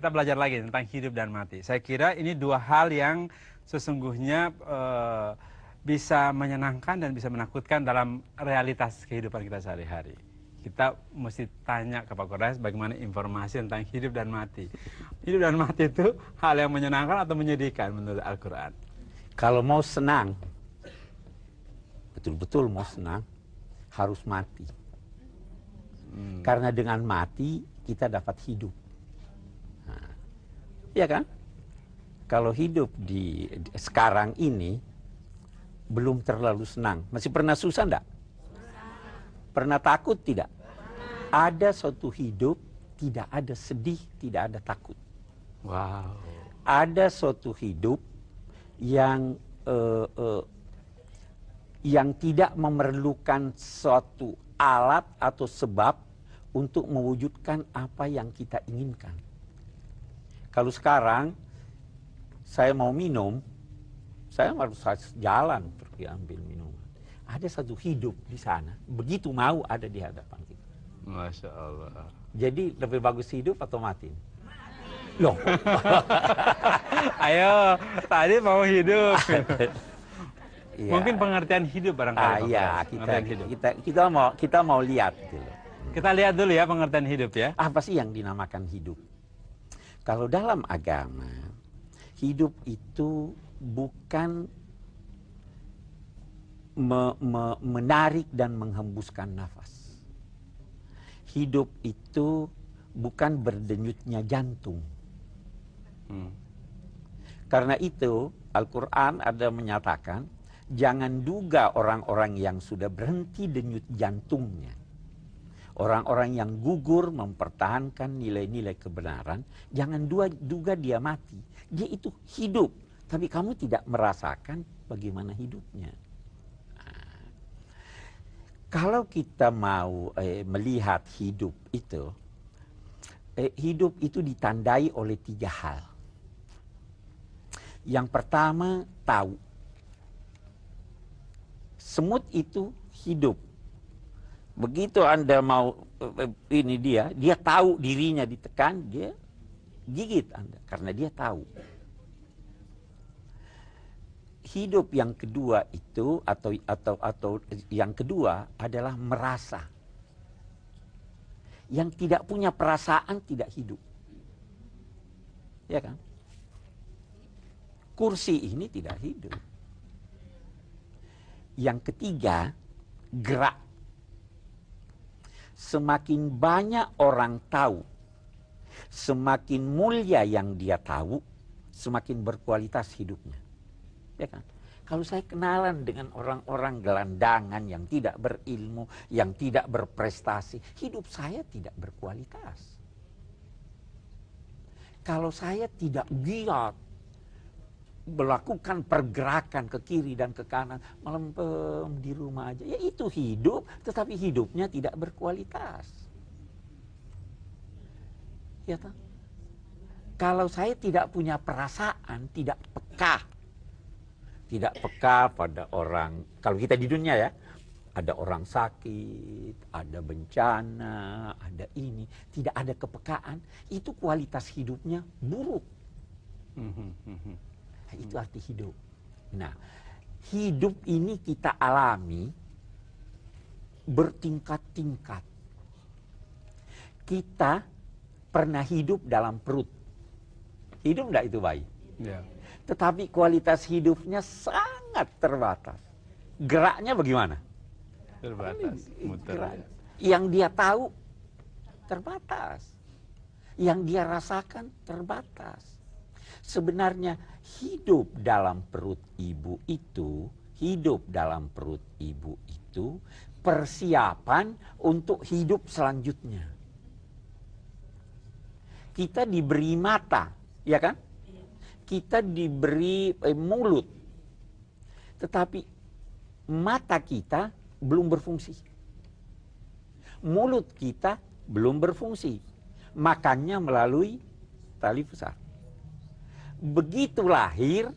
kita belajar lagi tentang hidup dan mati. Saya kira ini dua hal yang sesungguhnya uh, bisa menyenangkan dan bisa menakutkan dalam realitas kehidupan kita sehari-hari. Kita mesti tanya ke Pak Kodas bagaimana informasi tentang hidup dan mati. Hidup dan mati itu hal yang menyenangkan atau menyedihkan menurut Al-Quran? Kalau mau senang, betul-betul mau senang, harus mati. Hmm. Karena dengan mati kita dapat hidup. Ya kan? Kalau hidup di, di sekarang ini belum terlalu senang. Masih pernah susah enggak? Pernah takut tidak? Ada suatu hidup tidak ada sedih, tidak ada takut. Wow. Ada suatu hidup yang uh, uh, yang tidak memerlukan suatu alat atau sebab untuk mewujudkan apa yang kita inginkan. Kalau sekarang saya mau minum, saya harus jalan pergi ambil minuman. Ada satu hidup di sana, begitu mau ada di hadapan kita. Masya Allah. Jadi lebih bagus hidup atau mati? Loh. Ayo, tadi mau hidup. ya. Mungkin pengertian hidup barangkali. Ah, iya, kita, hidup. kita kita mau kita mau lihat dulu. Kita lihat dulu ya pengertian hidup ya. Apa sih yang dinamakan hidup? Kalau dalam agama, hidup itu bukan me, me, menarik dan menghembuskan nafas. Hidup itu bukan berdenyutnya jantung. Hmm. Karena itu Al-Quran ada menyatakan jangan duga orang-orang yang sudah berhenti denyut jantungnya. Orang-orang yang gugur mempertahankan nilai-nilai kebenaran, jangan duga dia mati. Dia itu hidup, tapi kamu tidak merasakan bagaimana hidupnya. Nah, kalau kita mau eh, melihat hidup itu, eh, hidup itu ditandai oleh tiga hal. Yang pertama, tahu. Semut itu hidup. Begitu Anda mau eh, ini dia, dia tahu dirinya ditekan, dia gigit Anda karena dia tahu. Hidup yang kedua itu atau atau atau yang kedua adalah merasa. Yang tidak punya perasaan tidak hidup. Ya kan? Kursi ini tidak hidup. Yang ketiga, gerak. Semakin banyak orang tahu semakin mulia yang dia tahu, semakin berkualitas hidupnya. Ya kan? Kalau saya kenalan dengan orang-orang gelandangan yang tidak berilmu, yang tidak berprestasi, hidup saya tidak berkualitas. Kalau saya tidak giat melakukan pergerakan ke kiri dan ke kanan, melempem di rumah aja, ya itu hidup, tetapi hidupnya tidak berkualitas. Ya toh? Kalau saya tidak punya perasaan, tidak peka, tidak peka pada orang, kalau kita di dunia ya, ada orang sakit, ada bencana, ada ini, tidak ada kepekaan, itu kualitas hidupnya buruk. Nah, itu arti hidup. Nah, hidup ini kita alami bertingkat-tingkat. Kita pernah hidup dalam perut. Hidup enggak itu bayi? Ya. Tetapi kualitas hidupnya sangat terbatas. Geraknya bagaimana? Terbatas. Muter. Gerak. Yang dia tahu terbatas. Yang dia rasakan terbatas. Sebenarnya hidup dalam perut ibu itu, hidup dalam perut ibu itu persiapan untuk hidup selanjutnya kita diberi mata, ya kan? Kita diberi eh, mulut. Tetapi mata kita belum berfungsi. Mulut kita belum berfungsi. Makannya melalui tali pusat. Begitu lahir,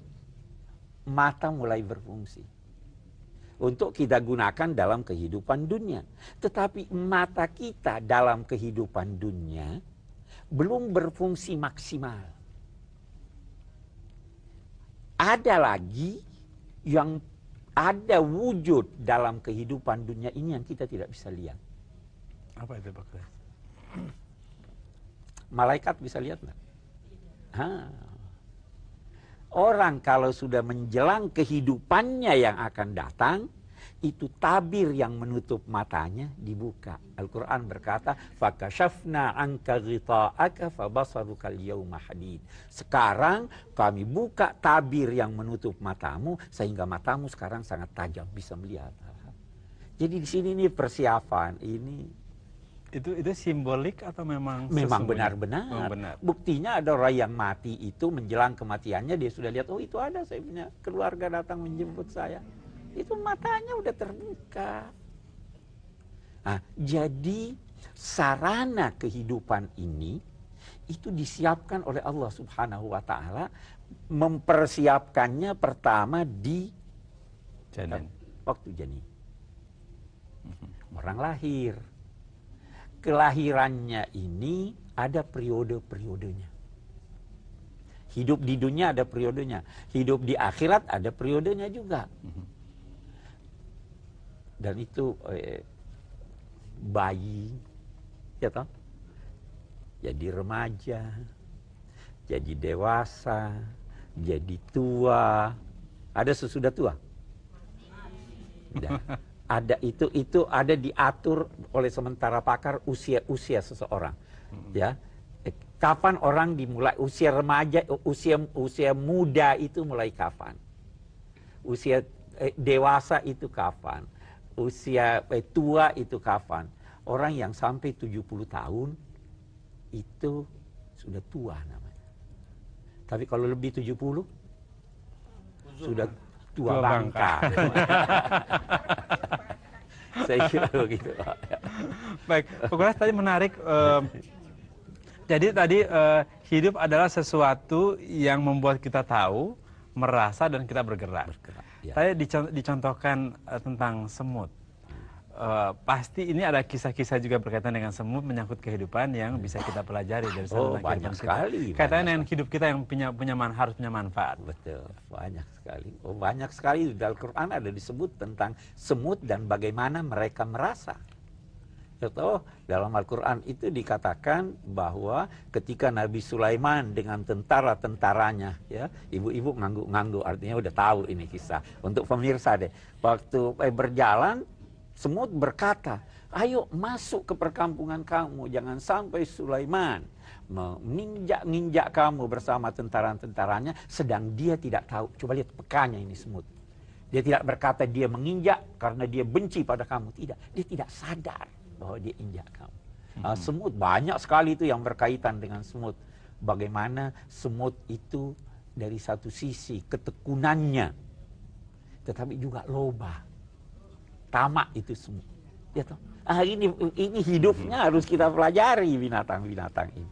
mata mulai berfungsi. Untuk kita gunakan dalam kehidupan dunia. Tetapi mata kita dalam kehidupan dunia belum berfungsi maksimal. Ada lagi yang ada wujud dalam kehidupan dunia ini yang kita tidak bisa lihat. Apa itu Pak? Malaikat bisa lihat nggak? Orang kalau sudah menjelang kehidupannya yang akan datang, itu tabir yang menutup matanya dibuka. Al-Quran berkata, Fakashafna anka ghita'aka fabasarukal yawma hadid. Sekarang kami buka tabir yang menutup matamu, sehingga matamu sekarang sangat tajam, bisa melihat. Jadi di sini ini persiapan, ini itu itu simbolik atau memang memang benar-benar benar. buktinya ada orang yang mati itu menjelang kematiannya dia sudah lihat oh itu ada saya punya keluarga datang menjemput saya itu matanya udah terbuka. Nah, jadi sarana kehidupan ini itu disiapkan oleh Allah Subhanahu wa taala mempersiapkannya pertama di janin. Waktu janin. Orang lahir. Kelahirannya ini ada periode-periodenya. Hidup di dunia ada periodenya, hidup di akhirat ada periodenya juga. Dan itu eh, bayi ya toh jadi remaja jadi dewasa jadi tua ada sesudah tua Tidak. Ada itu itu ada diatur oleh sementara pakar usia usia seseorang hmm. ya kapan orang dimulai usia remaja usia usia muda itu mulai kapan usia eh, dewasa itu kapan usia eh, tua itu kapan? Orang yang sampai 70 tahun itu sudah tua namanya. Tapi kalau lebih 70 Uzur. sudah tua, tua bangka. Saya kira begitu. Baik, pokoknya tadi menarik. Uh, jadi tadi uh, hidup adalah sesuatu yang membuat kita tahu, merasa dan kita bergerak. bergerak. Ya. Tadi dicontohkan uh, tentang semut. Uh, pasti ini ada kisah-kisah juga berkaitan dengan semut menyangkut kehidupan yang bisa kita pelajari dari oh, banyak sekali. Kaitannya dengan hidup kita yang punya punya man, harus punya manfaat. Betul, banyak sekali. Oh, banyak sekali di Al-Qur'an ada disebut tentang semut dan bagaimana mereka merasa. Contoh dalam Al-Quran itu dikatakan bahwa ketika Nabi Sulaiman dengan tentara-tentaranya, ya ibu-ibu ngangguk-ngangguk artinya udah tahu ini kisah. Untuk pemirsa deh, waktu eh, berjalan semut berkata, ayo masuk ke perkampungan kamu, jangan sampai Sulaiman menginjak-injak kamu bersama tentara-tentaranya, sedang dia tidak tahu. Coba lihat pekanya ini semut. Dia tidak berkata dia menginjak karena dia benci pada kamu. Tidak, dia tidak sadar bahwa dia injak kamu. Hmm. Uh, semut banyak sekali itu yang berkaitan dengan semut. Bagaimana semut itu dari satu sisi ketekunannya, tetapi juga loba, tamak itu semut. Ya toh? Ah ini ini hidupnya harus kita pelajari binatang-binatang ini.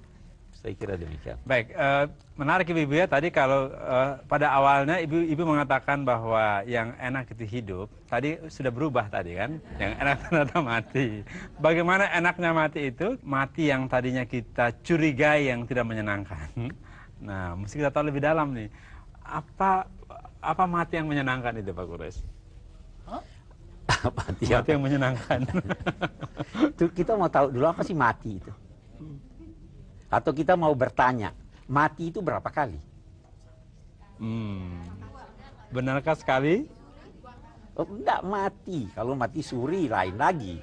Saya kira demikian. Baik, uh, menarik ibu-ibu ya. Tadi kalau uh, pada awalnya ibu-ibu mengatakan bahwa yang enak itu hidup, tadi sudah berubah tadi kan, yang enak ternyata mati. Bagaimana enaknya mati itu? Mati yang tadinya kita curigai yang tidak menyenangkan. Nah, mesti kita tahu lebih dalam nih. Apa apa mati yang menyenangkan itu Pak Kures? Mati, mati yang menyenangkan. itu kita mau tahu dulu apa sih mati itu? Atau kita mau bertanya, mati itu berapa kali? Hmm. Benarkah sekali? Oh, enggak mati. Kalau mati suri lain lagi.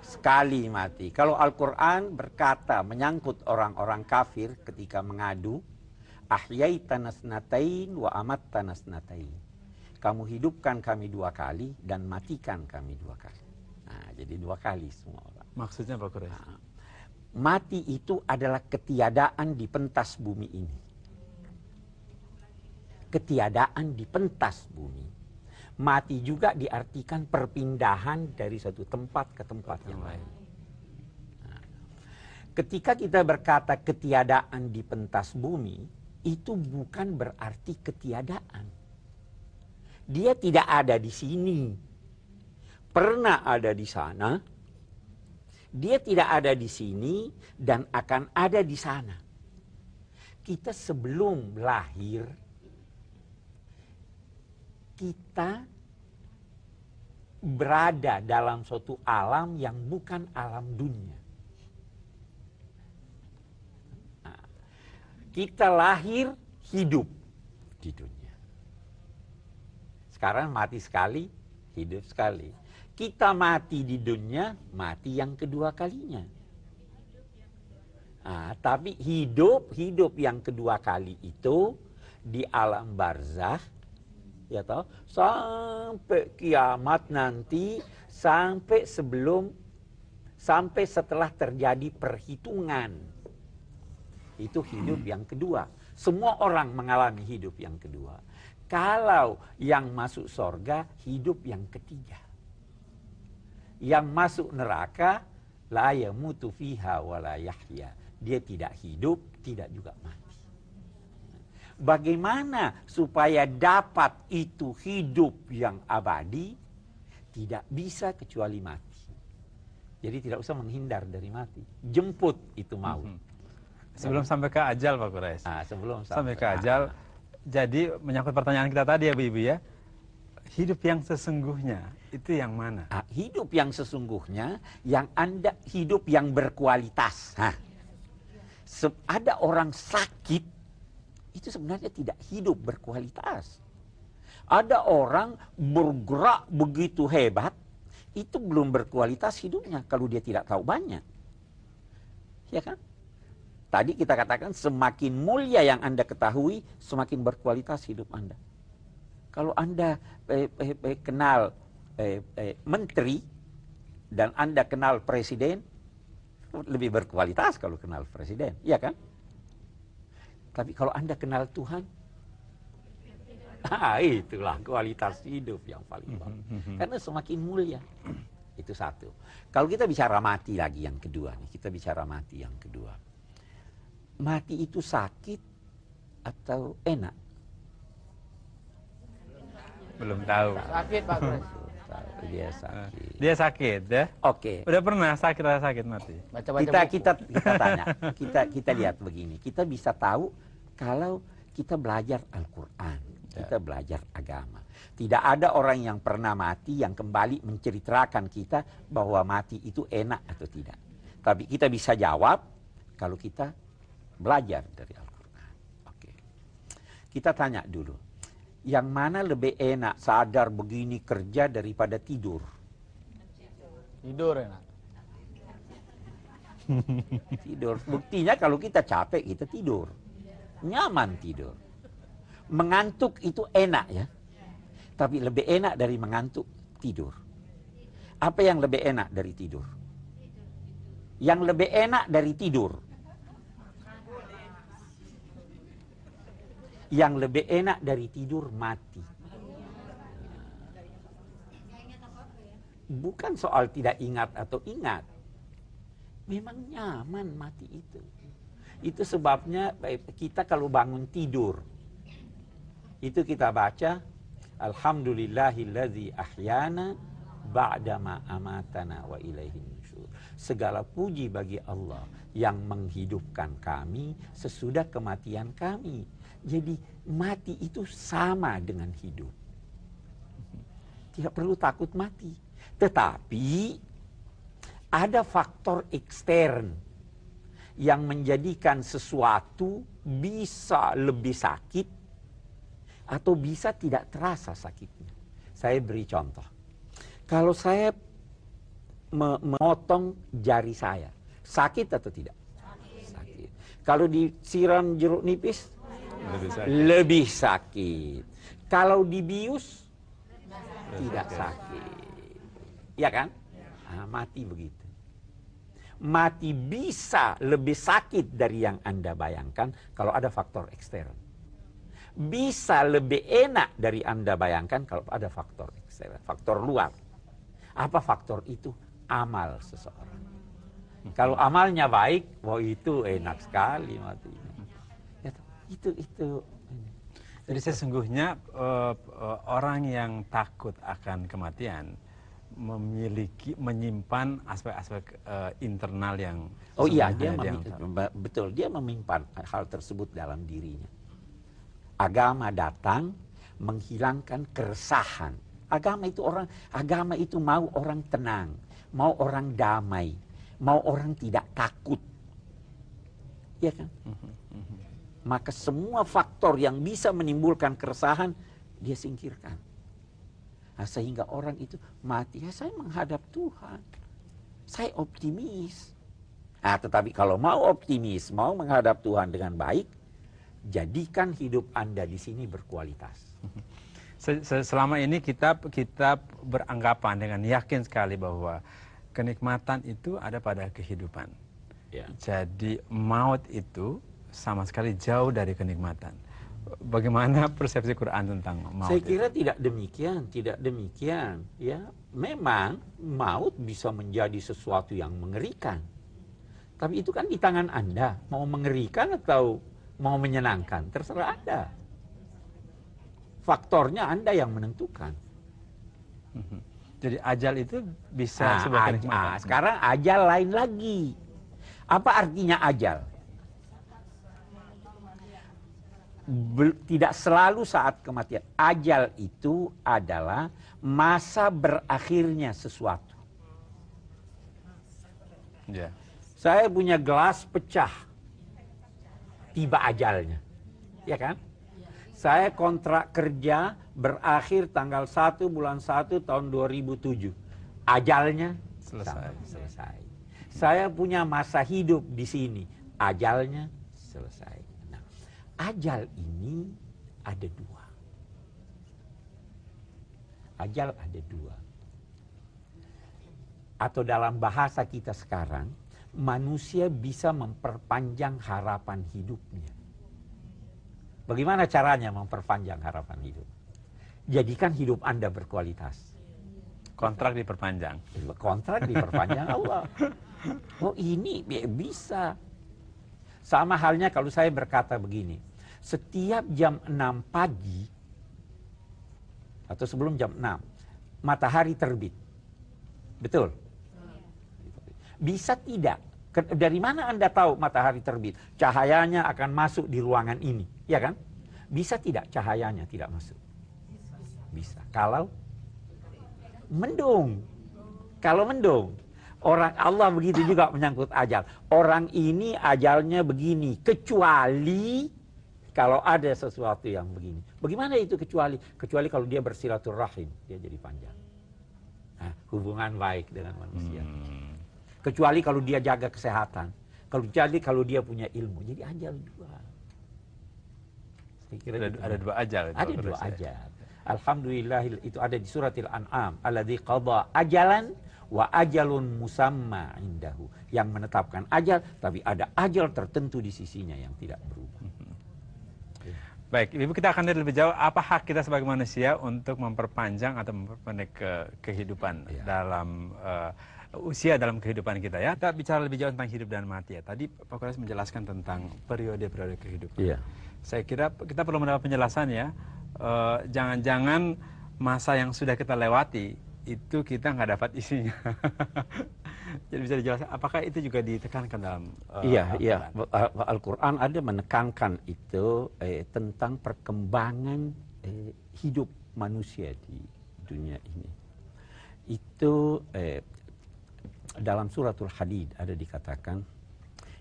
Sekali mati. Kalau Al-Quran berkata menyangkut orang-orang kafir ketika mengadu, ahyai tanasnatain wa amat tanasnatain. Kamu hidupkan kami dua kali dan matikan kami dua kali. Nah, jadi dua kali semua orang. Maksudnya Pak Kures? Nah, mati itu adalah ketiadaan di pentas bumi ini. Ketiadaan di pentas bumi. Mati juga diartikan perpindahan dari satu tempat ke tempat yang lain. Nah, ketika kita berkata ketiadaan di pentas bumi, itu bukan berarti ketiadaan. Dia tidak ada di sini. Pernah ada di sana, Dia tidak ada di sini dan akan ada di sana. Kita sebelum lahir, kita berada dalam suatu alam yang bukan alam dunia. Nah, kita lahir hidup di dunia. Sekarang mati sekali, hidup sekali. Kita mati di dunia, mati yang kedua kalinya. Nah, tapi hidup, hidup yang kedua kali itu di alam barzah, ya toh, sampai kiamat nanti, sampai sebelum, sampai setelah terjadi perhitungan. Itu hidup yang kedua. Semua orang mengalami hidup yang kedua. Kalau yang masuk sorga, hidup yang ketiga yang masuk neraka la yamutu fiha wala yahya. Dia tidak hidup, tidak juga mati. Bagaimana supaya dapat itu hidup yang abadi? Tidak bisa kecuali mati. Jadi tidak usah menghindar dari mati. Jemput itu maut. Hmm. Sebelum sampai ke ajal Pak Kures. Nah, sebelum sampai, sampai ke ajal. Nah. Jadi menyangkut pertanyaan kita tadi ya Bu Ibu ya hidup yang sesungguhnya itu yang mana? Ah, hidup yang sesungguhnya yang Anda hidup yang berkualitas. Hah. ada orang sakit itu sebenarnya tidak hidup berkualitas. Ada orang bergerak begitu hebat itu belum berkualitas hidupnya kalau dia tidak tahu banyak. Ya kan? Tadi kita katakan semakin mulia yang Anda ketahui, semakin berkualitas hidup Anda. Kalau Anda eh, eh, eh, kenal eh, eh, menteri dan Anda kenal presiden, lebih berkualitas kalau kenal presiden, iya kan? Tapi kalau Anda kenal Tuhan, ah, itulah kualitas hidup yang paling bagus. Karena semakin mulia. Itu satu. Kalau kita bicara mati lagi yang kedua nih, kita bicara mati yang kedua. Mati itu sakit atau enak? Belum tahu. Sakit Pak. Dia sakit. Dia sakit ya? Oke. Okay. Udah pernah sakit atau sakit mati? Baca -baca kita buku. kita kita tanya. Kita kita lihat begini. Kita bisa tahu kalau kita belajar Al-Qur'an, ya. kita belajar agama. Tidak ada orang yang pernah mati yang kembali menceritakan kita bahwa mati itu enak atau tidak. Tapi kita bisa jawab kalau kita belajar dari Al-Qur'an. Oke. Kita tanya dulu yang mana lebih enak sadar begini kerja daripada tidur? Tidur enak. tidur. Buktinya kalau kita capek kita tidur. Nyaman tidur. Mengantuk itu enak ya. Tapi lebih enak dari mengantuk tidur. Apa yang lebih enak dari tidur? Yang lebih enak dari tidur Yang lebih enak dari tidur mati. Bukan soal tidak ingat atau ingat. Memang nyaman mati itu. Itu sebabnya kita kalau bangun tidur. Itu kita baca. Alhamdulillahilladzi ahyana ba'dama amatana wa ilaihin. Segala puji bagi Allah yang menghidupkan kami sesudah kematian kami jadi mati itu sama dengan hidup. Tidak perlu takut mati. Tetapi ada faktor ekstern yang menjadikan sesuatu bisa lebih sakit atau bisa tidak terasa sakitnya. Saya beri contoh. Kalau saya memotong jari saya, sakit atau tidak? Sakit. Kalau disiram jeruk nipis, lebih sakit. Lebih sakit. Kalau dibius tidak sakit. Ya kan? Nah, mati begitu. Mati bisa lebih sakit dari yang Anda bayangkan kalau ada faktor ekstern. Bisa lebih enak dari Anda bayangkan kalau ada faktor ekstern, faktor luar. Apa faktor itu? Amal seseorang. Kalau amalnya baik, wah itu enak sekali mati itu itu jadi sesungguhnya uh, uh, orang yang takut akan kematian memiliki menyimpan aspek-aspek uh, internal yang Oh iya, dia yang betul dia menyimpan hal tersebut dalam dirinya. Agama datang menghilangkan keresahan. Agama itu orang agama itu mau orang tenang, mau orang damai, mau orang tidak takut. Ya kan? Maka semua faktor yang bisa menimbulkan keresahan dia singkirkan. Nah, sehingga orang itu mati, ya saya menghadap Tuhan. Saya optimis. Nah, tetapi kalau mau optimis, mau menghadap Tuhan dengan baik, jadikan hidup Anda di sini berkualitas. Selama ini kita kita beranggapan dengan yakin sekali bahwa kenikmatan itu ada pada kehidupan. Ya. Jadi maut itu sama sekali jauh dari kenikmatan. Bagaimana persepsi Quran tentang maut? Saya kira itu? tidak demikian, tidak demikian. Ya, memang maut bisa menjadi sesuatu yang mengerikan. Tapi itu kan di tangan Anda, mau mengerikan atau mau menyenangkan, terserah Anda faktornya Anda yang menentukan. Mhm. Jadi ajal itu bisa nah. Nah, sekarang ajal lain lagi. Apa artinya ajal? Tidak selalu saat kematian. Ajal itu adalah masa berakhirnya sesuatu. Ya. Saya punya gelas pecah. Tiba ajalnya. Ya kan? Saya kontrak kerja berakhir tanggal 1 bulan 1 tahun 2007. Ajalnya selesai. selesai. Saya punya masa hidup di sini. Ajalnya selesai. Ajal ini ada dua. Ajal ada dua. Atau dalam bahasa kita sekarang, manusia bisa memperpanjang harapan hidupnya. Bagaimana caranya memperpanjang harapan hidup? Jadikan hidup Anda berkualitas. Kontrak diperpanjang. Kontrak diperpanjang Allah. Oh ini bisa. Sama halnya kalau saya berkata begini. Setiap jam 6 pagi atau sebelum jam 6 matahari terbit. Betul? Bisa tidak dari mana Anda tahu matahari terbit? Cahayanya akan masuk di ruangan ini, ya kan? Bisa tidak cahayanya tidak masuk? Bisa. Kalau mendung. Kalau mendung. Orang Allah begitu juga menyangkut ajal. Orang ini ajalnya begini, kecuali kalau ada sesuatu yang begini. Bagaimana itu kecuali? Kecuali kalau dia bersilaturahim, dia jadi panjang. Nah, hubungan baik dengan manusia. Hmm. Kecuali kalau dia jaga kesehatan. Kalau jadi kalau dia punya ilmu. Jadi ajal dua. Saya kira ada, ada dua ajal. Ada dua ajal. Alhamdulillah itu ada di suratil an'am. Alladhi qadha ajalan wa ajalun musamma indahu. Yang menetapkan ajal, tapi ada ajal tertentu di sisinya yang tidak berubah. Baik, Ibu kita akan lihat lebih jauh apa hak kita sebagai manusia untuk memperpanjang atau memperpendek ke kehidupan ya. dalam uh, usia dalam kehidupan kita ya. Kita bicara lebih jauh tentang hidup dan mati ya. Tadi Pak Kuras menjelaskan tentang periode-periode kehidupan. Iya. Saya kira kita perlu mendapat penjelasan ya. Eh, jangan-jangan uh, masa yang sudah kita lewati itu kita nggak dapat isinya. Jadi bisa dijelaskan, apakah itu juga ditekankan dalam uh, Iya, Al iya. Al-Quran ada menekankan itu eh, tentang perkembangan eh, hidup manusia di dunia ini. Itu eh, dalam suratul hadid ada dikatakan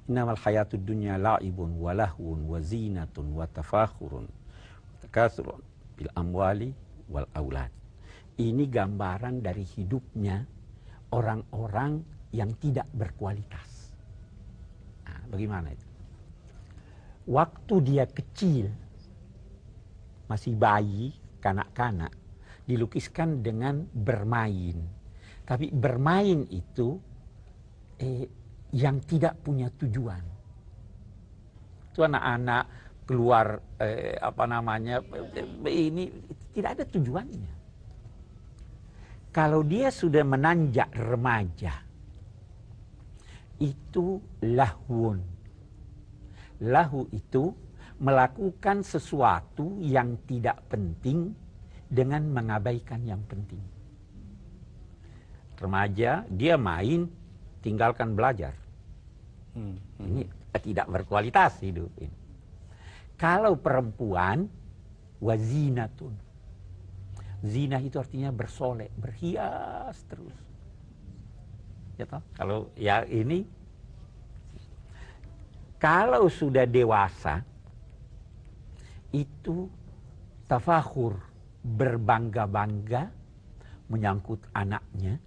innamal hayatud dunya la'ibun wa lahwun wa zinatun wa tafakhurun takasurun bil amwali wal aulad ini gambaran dari hidupnya orang-orang yang tidak berkualitas nah, bagaimana itu waktu dia kecil masih bayi kanak-kanak dilukiskan dengan bermain tapi bermain itu eh, yang tidak punya tujuan. Itu anak-anak keluar eh, apa namanya eh, ini tidak ada tujuannya. Kalau dia sudah menanjak remaja, itu lahun. Lahu itu melakukan sesuatu yang tidak penting dengan mengabaikan yang penting. remaja, dia main, tinggalkan belajar. Hmm. Ini tidak berkualitas hidup ini. Kalau perempuan, wazinatun. Zina itu artinya bersolek, berhias terus. Toh? Kalau ya ini, kalau sudah dewasa, itu tafakhur, berbangga-bangga, menyangkut anaknya,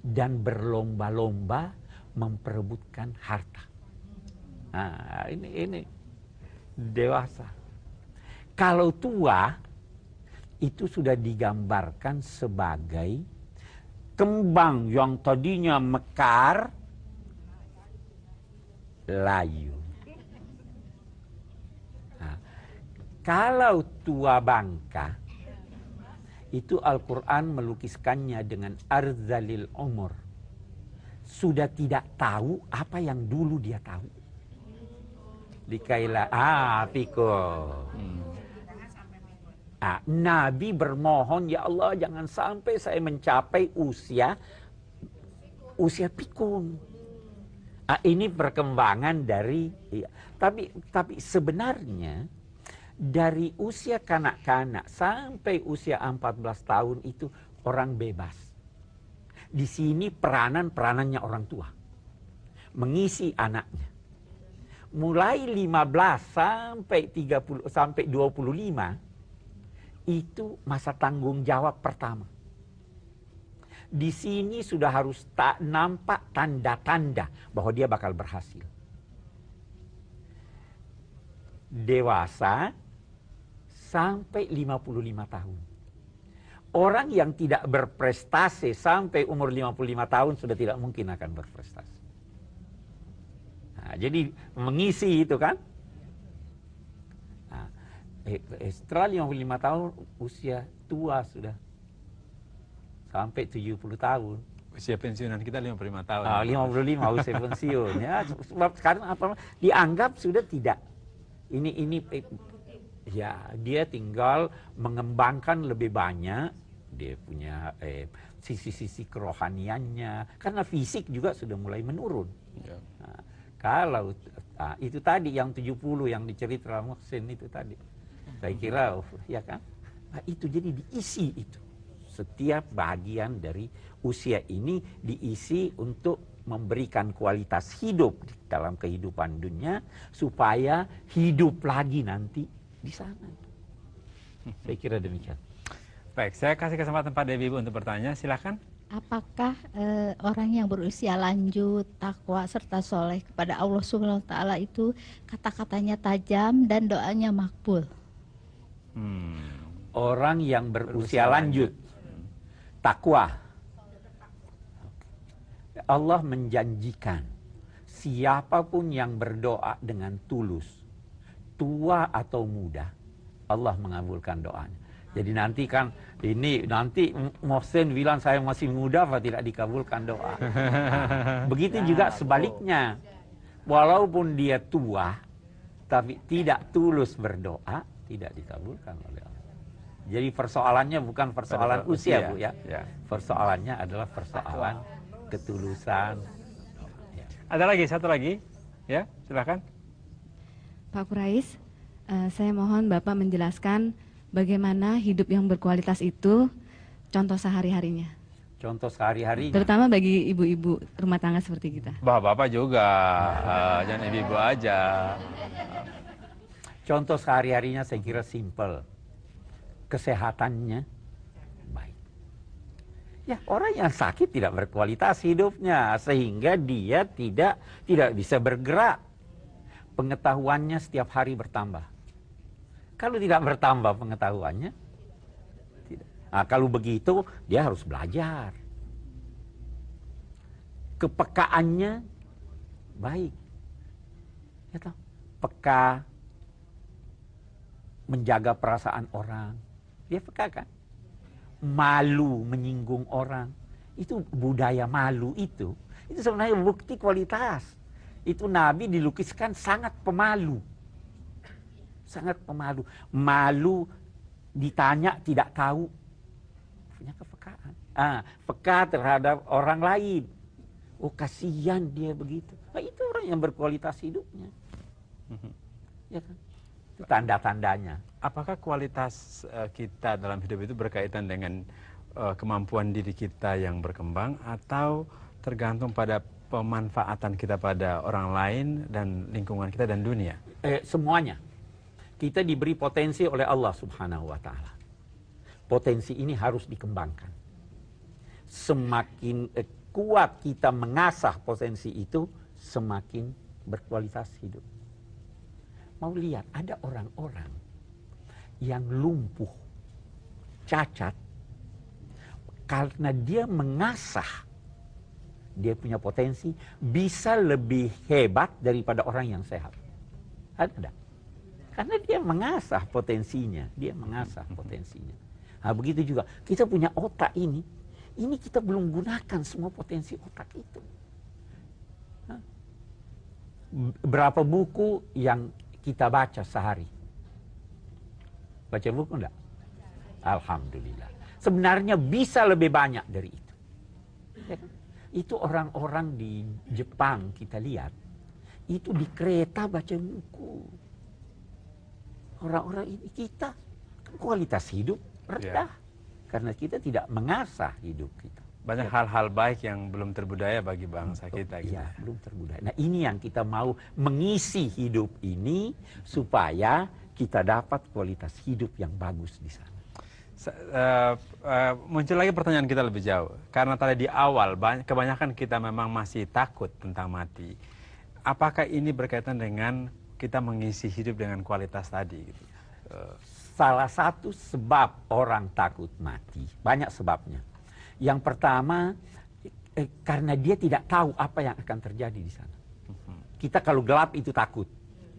dan berlomba-lomba memperebutkan harta. Nah, ini ini dewasa. Kalau tua itu sudah digambarkan sebagai kembang yang tadinya mekar layu. Nah, kalau tua bangka itu Al-Quran melukiskannya dengan arzalil umur. Sudah tidak tahu apa yang dulu dia tahu. Dikaila, ah, piko. Ah, Nabi bermohon, ya Allah jangan sampai saya mencapai usia usia pikun. Ah, ini perkembangan dari, iya. tapi tapi sebenarnya dari usia kanak-kanak sampai usia 14 tahun itu orang bebas. Di sini peranan-peranannya orang tua. Mengisi anaknya. Mulai 15 sampai 30 sampai 25 itu masa tanggung jawab pertama. Di sini sudah harus tak nampak tanda-tanda bahwa dia bakal berhasil. Dewasa sampai 55 tahun. Orang yang tidak berprestasi sampai umur 55 tahun sudah tidak mungkin akan berprestasi. Nah, jadi mengisi itu kan. Eh, setelah 55 tahun usia tua sudah. Sampai 70 tahun. Usia pensiunan kita 55 tahun. Ah, 55 usia pensiun ya. Sebab sekarang apa dianggap sudah tidak. Ini ini eh, Ya, dia tinggal mengembangkan lebih banyak. Dia punya eh, sisi-sisi kerohaniannya. Karena fisik juga sudah mulai menurun. Ya. Nah, kalau nah, itu tadi yang 70 yang diceritakan Muhsin itu tadi. Saya kira, oh, ya kan? Nah, itu jadi diisi itu. Setiap bagian dari usia ini diisi untuk memberikan kualitas hidup dalam kehidupan dunia supaya hidup lagi nanti di sana. Saya kira demikian. Baik, saya kasih kesempatan Pak Dewi Ibu untuk bertanya. Silakan. Apakah eh, orang yang berusia lanjut, takwa serta soleh kepada Allah Subhanahu Wa Taala itu kata-katanya tajam dan doanya makbul? Hmm. Orang yang berusia, berusia lanjut, takwa. Allah menjanjikan siapa pun yang berdoa dengan tulus, tua atau muda, Allah mengabulkan doanya. Jadi nanti kan ini nanti Mohsen bilang saya masih muda apa tidak dikabulkan doa. Nah, begitu juga sebaliknya. Walaupun dia tua tapi tidak tulus berdoa, tidak dikabulkan oleh Allah. Jadi persoalannya bukan persoalan usia, Bu ya. ya. Persoalannya adalah persoalan ketulusan. Ya. Ada lagi satu lagi? Ya, silakan. Pak Kurais, uh, saya mohon Bapak menjelaskan bagaimana hidup yang berkualitas itu contoh sehari-harinya. Contoh sehari-hari. Terutama bagi ibu-ibu rumah tangga seperti kita. Bapak-bapak juga, uh, jangan ibu-ibu aja. Contoh sehari-harinya saya kira simple. Kesehatannya baik. Ya, orang yang sakit tidak berkualitas hidupnya sehingga dia tidak tidak bisa bergerak. Pengetahuannya setiap hari bertambah. Kalau tidak bertambah pengetahuannya, tidak. Nah, kalau begitu dia harus belajar. Kepekaannya baik. Ya tahu, peka menjaga perasaan orang. Dia peka kan? Malu menyinggung orang. Itu budaya malu itu. Itu sebenarnya bukti kualitas. Itu Nabi dilukiskan sangat pemalu sangat pemalu. Malu ditanya tidak tahu. Punya kepekaan. ah, peka terhadap orang lain. Oh kasihan dia begitu. Nah, itu orang yang berkualitas hidupnya. Mhm. Ya kan? Itu tanda-tandanya. Apakah kualitas eh, kita dalam hidup itu berkaitan dengan eh, kemampuan diri kita yang berkembang atau tergantung pada pemanfaatan kita pada orang lain dan lingkungan kita dan dunia? Eh, semuanya. Kita diberi potensi oleh Allah Subhanahu wa taala. Potensi ini harus dikembangkan. Semakin eh, kuat kita mengasah potensi itu, semakin berkualitas hidup. Mau lihat, ada orang-orang yang lumpuh, cacat, karena dia mengasah dia punya potensi bisa lebih hebat daripada orang yang sehat. Ada enggak? Karena dia mengasah potensinya, dia mengasah potensinya. Nah, begitu juga kita punya otak ini, ini kita belum gunakan semua potensi otak itu. Berapa buku yang kita baca sehari? Baca buku enggak? Alhamdulillah. Sebenarnya bisa lebih banyak dari itu. Ya kan? Itu orang-orang di Jepang kita lihat, itu di kereta baca buku. Orang-orang ini kita kan kualitas hidup rendah. Karena kita tidak mengasah hidup kita. Banyak hal-hal baik yang belum terbudaya bagi bangsa kita. Gitu. Iya, belum terbudaya. Nah ini yang kita mau mengisi hidup ini supaya kita dapat kualitas hidup yang bagus di sana. Eh, eh, muncul lagi pertanyaan kita lebih jauh karena tadi di awal bany- kebanyakan kita memang masih takut tentang mati. Apakah ini berkaitan dengan kita mengisi hidup dengan kualitas tadi? Gitu? Eh, Salah satu sebab orang takut mati, banyak sebabnya. Yang pertama, eh, karena dia tidak tahu apa yang akan terjadi di sana. Kita kalau gelap itu takut.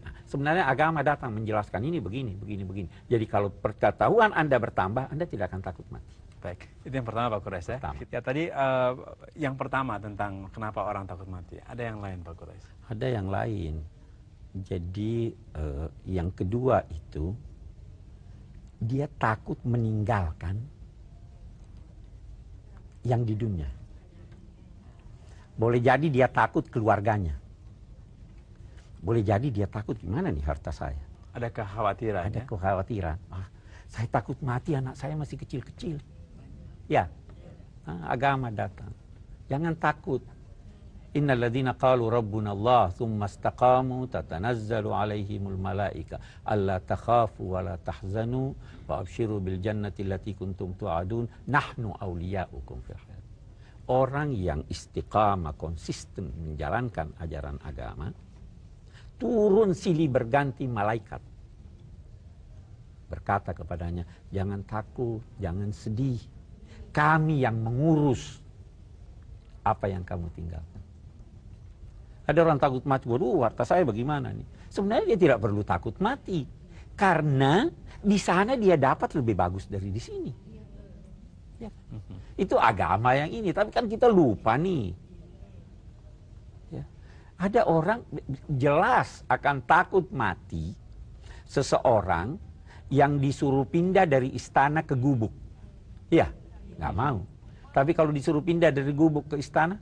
Nah, sebenarnya agama datang menjelaskan ini begini, begini, begini. Jadi kalau pengetahuan Anda bertambah, Anda tidak akan takut mati. baik, itu yang pertama Pak Kures ya. Pertama. Ya tadi eh, yang pertama tentang kenapa orang takut mati. Ada yang lain Pak Kures? Ada yang lain. Jadi eh, yang kedua itu dia takut meninggalkan yang di dunia. Boleh jadi dia takut keluarganya. Boleh jadi dia takut gimana nih harta saya. Ada kekhawatiran Ada ya? kekhawatiran. Ah, saya takut mati anak saya masih kecil-kecil. Ya, ah, agama datang. Jangan takut. Innal ladzina qalu rabbuna Allah thumma istaqamu tatanazzalu alaihimul malaika alla takhafu wa la tahzanu wa abshiru bil jannati allati kuntum tu'adun nahnu awliya'ukum fil. Orang yang istiqamah konsisten menjalankan ajaran agama turun silih berganti malaikat berkata kepadanya, jangan takut, jangan sedih. Kami yang mengurus apa yang kamu tinggalkan. Ada orang takut mati, waduh harta saya bagaimana nih? Sebenarnya dia tidak perlu takut mati. Karena di sana dia dapat lebih bagus dari di sini. Ya. Itu agama yang ini, tapi kan kita lupa nih. Ya. Ada orang jelas akan takut mati seseorang yang disuruh pindah dari istana ke gubuk. Iya, nggak mau. Tapi kalau disuruh pindah dari gubuk ke istana,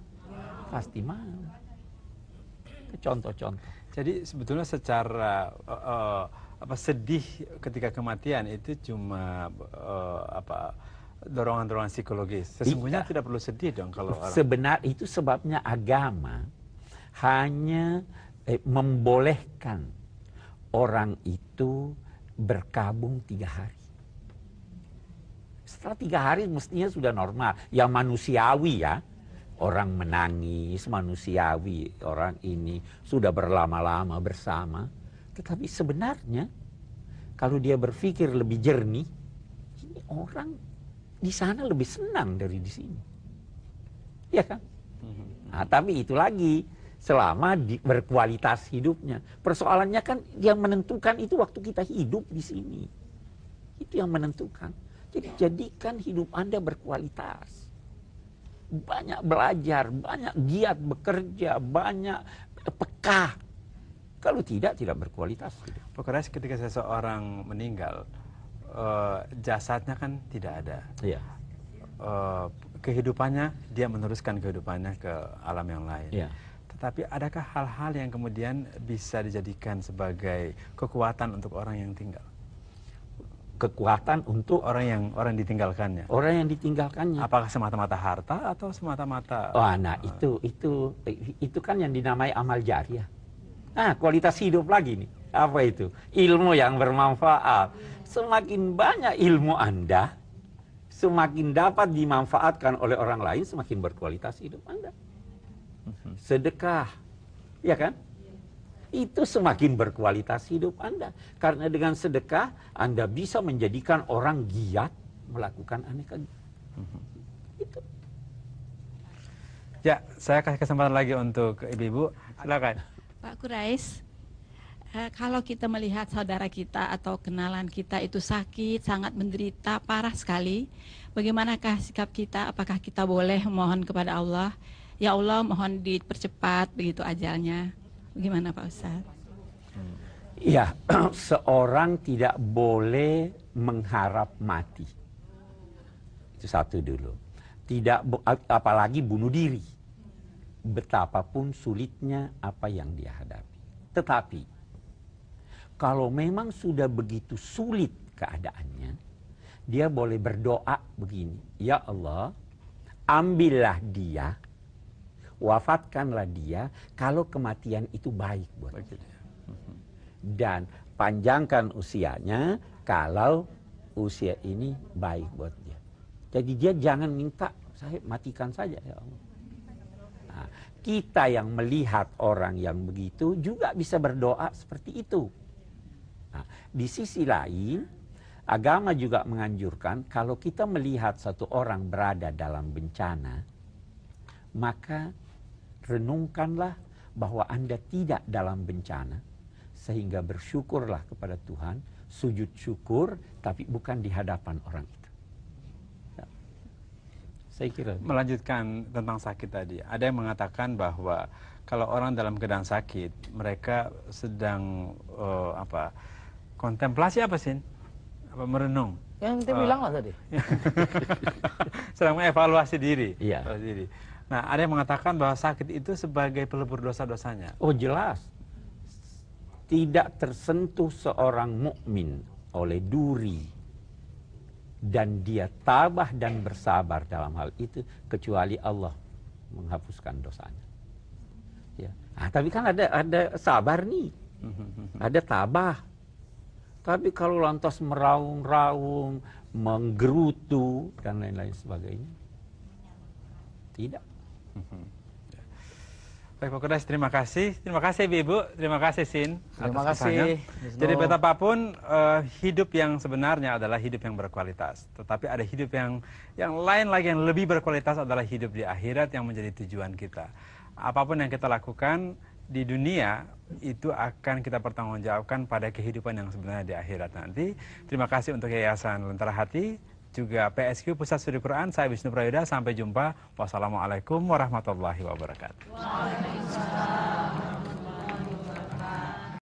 pasti mau. Itu Contoh-contoh. Jadi sebetulnya secara eh, apa sedih ketika kematian itu cuma eh, apa dorongan-dorongan psikologis. Sesungguhnya Iya. tidak perlu sedih dong kalau orang Sebenar itu sebabnya agama hanya eh, membolehkan orang itu berkabung tiga hari. Setelah tiga hari mestinya sudah normal. Yang manusiawi ya. Orang menangis, manusiawi. Orang ini sudah berlama-lama bersama. Tetapi sebenarnya kalau dia berpikir lebih jernih, ini orang di sana lebih senang dari di sini. Ya kan? Nah, tapi itu lagi selama di, berkualitas hidupnya. Persoalannya kan yang menentukan itu waktu kita hidup di sini. Itu yang menentukan. Jadi jadikan hidup Anda berkualitas. Banyak belajar, banyak giat bekerja, banyak peka. Kalau tidak, tidak berkualitas. Pak Kores, ketika seseorang meninggal eh, jasadnya kan tidak ada. Iya. Eh, kehidupannya dia meneruskan kehidupannya ke alam yang lain. Ya. Tetapi adakah hal-hal yang kemudian bisa dijadikan sebagai kekuatan untuk orang yang tinggal? Kekuatan untuk Orang yang orang yang ditinggalkannya. orang yang ditinggalkannya. Apakah semata-mata harta atau semata-mata Wah, nah itu itu itu kan yang dinamai amal jariah. Nah, kualitas hidup lagi nih. Apa itu? Ilmu yang bermanfaat. Semakin banyak ilmu Anda, semakin dapat dimanfaatkan oleh orang lain, semakin berkualitas hidup Anda. Sedekah, ya kan? Itu semakin berkualitas hidup Anda. Karena dengan sedekah, Anda bisa menjadikan orang giat melakukan aneka. Itu. Ya, saya kasih kesempatan lagi untuk ibu-ibu. Silakan. Pak Kurais, eh, kalau kita melihat saudara kita atau kenalan kita itu sakit, sangat menderita, parah sekali, bagaimanakah sikap kita? Apakah kita boleh mohon kepada Allah, ya Allah mohon dipercepat begitu ajalnya? Bagaimana Pak Ustaz? Ya, seorang tidak boleh mengharap mati. Itu satu dulu. Tidak apalagi bunuh diri. Betapapun sulitnya apa yang dia hadapi. Tetapi kalau memang sudah begitu sulit keadaannya, dia boleh berdoa begini, "Ya Allah, ambillah dia, wafatkanlah dia kalau kematian itu baik buat dia." dan panjangkan usianya kalau usia ini baik buat dia. Jadi dia jangan minta saya matikan saja ya Allah. Nah, kita yang melihat orang yang begitu juga bisa berdoa seperti itu. Nah, di sisi lain agama juga menganjurkan kalau kita melihat satu orang berada dalam bencana maka renungkanlah bahwa Anda tidak dalam bencana sehingga bersyukurlah kepada Tuhan, sujud syukur tapi bukan di hadapan orang itu. Ya. Saya kira Melanjutkan tentang sakit tadi. Ada yang mengatakan bahwa kalau orang dalam keadaan sakit, mereka sedang eh, apa? Kontemplasi apa sih? Apa merenung? Yang kita Oh. bilang lah tadi. sedang mengevaluasi diri. Iya. Evaluasi diri. Nah, ada yang mengatakan bahwa sakit itu sebagai pelebur dosa-dosanya. Oh jelas. Tidak tersentuh seorang mukmin oleh duri dan dia tabah dan bersabar dalam hal itu kecuali Allah menghapuskan dosanya. Ya. Ah, tapi kan ada ada sabar nih. Ada tabah. Tapi kalau lantas meraung-raung, menggerutu dan lain-lain sebagainya. Tidak. Baik Pak Kudas, terima kasih. Terima kasih Ibu, terima kasih Sin. Terima kasih. Jadi betapapun eh, hidup yang sebenarnya adalah hidup yang berkualitas. Tetapi ada hidup yang yang lain lagi yang lebih berkualitas adalah hidup di akhirat yang menjadi tujuan kita. Apa pun yang kita lakukan di dunia itu akan kita pertanggungjawabkan pada kehidupan yang sebenarnya di akhirat nanti. Terima kasih untuk Yayasan Lentera Hati, juga PSQ Pusat Studi Quran. Saya Wisnu Prayoda. Sampai jumpa. Wassalamualaikum warahmatullahi wabarakatuh.